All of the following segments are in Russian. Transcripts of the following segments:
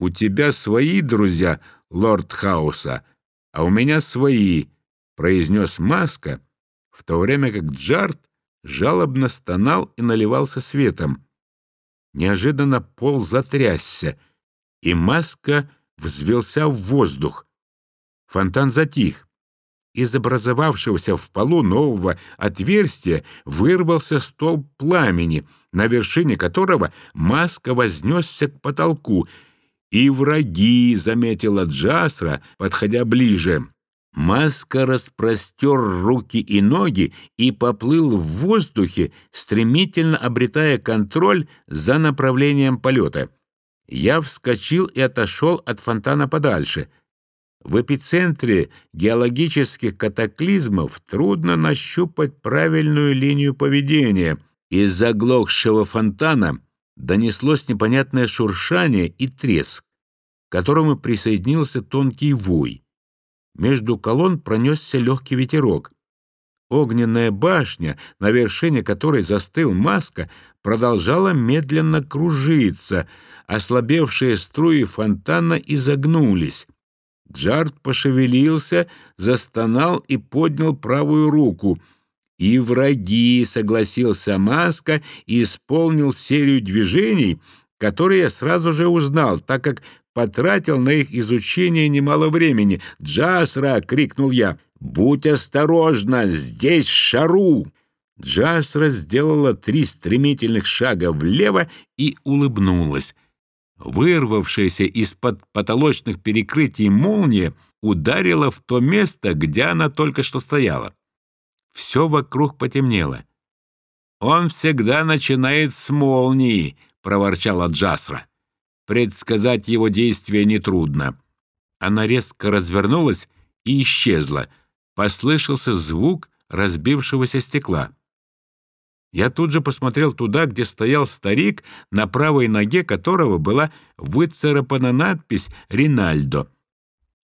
«У тебя свои друзья, лорд Хауса, а у меня свои», — произнес Маска, в то время как Джарт жалобно стонал и наливался светом. Неожиданно пол затрясся, и Маска взвелся в воздух. Фонтан затих. Из образовавшегося в полу нового отверстия вырвался столб пламени, на вершине которого маска вознесся к потолку. «И враги!» — заметила Джасра, подходя ближе. Маска распростер руки и ноги и поплыл в воздухе, стремительно обретая контроль за направлением полета. Я вскочил и отошел от фонтана подальше — в эпицентре геологических катаклизмов трудно нащупать правильную линию поведения. Из заглохшего фонтана донеслось непонятное шуршание и треск, к которому присоединился тонкий вой. Между колонн пронесся легкий ветерок. Огненная башня, на вершине которой застыл маска, продолжала медленно кружиться, ослабевшие струи фонтана изогнулись. Джард пошевелился, застонал и поднял правую руку. «И враги», — согласился Маска и исполнил серию движений, которые я сразу же узнал, так как потратил на их изучение немало времени. «Джасра!» — крикнул я. «Будь осторожна! Здесь шару!» Джасра сделала три стремительных шага влево и улыбнулась. Вырвавшаяся из-под потолочных перекрытий молния ударила в то место, где она только что стояла. Все вокруг потемнело. «Он всегда начинает с молнии», — проворчала Джасра. Предсказать его действия нетрудно. Она резко развернулась и исчезла. Послышался звук разбившегося стекла. Я тут же посмотрел туда, где стоял старик, на правой ноге которого была выцарапана надпись «Ринальдо».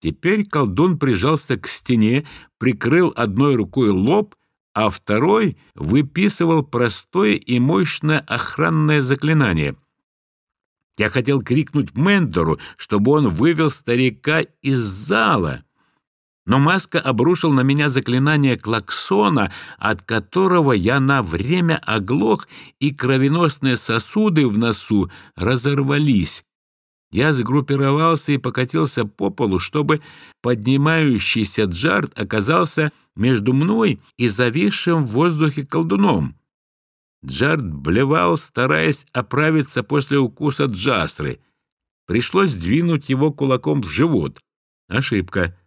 Теперь колдун прижался к стене, прикрыл одной рукой лоб, а второй выписывал простое и мощное охранное заклинание. Я хотел крикнуть Мендору, чтобы он вывел старика из зала, но Маска обрушил на меня заклинание клаксона, от которого я на время оглох, и кровеносные сосуды в носу разорвались. Я сгруппировался и покатился по полу, чтобы поднимающийся джард оказался между мной и зависшим в воздухе колдуном. Джард блевал, стараясь оправиться после укуса джасры. Пришлось двинуть его кулаком в живот. Ошибка.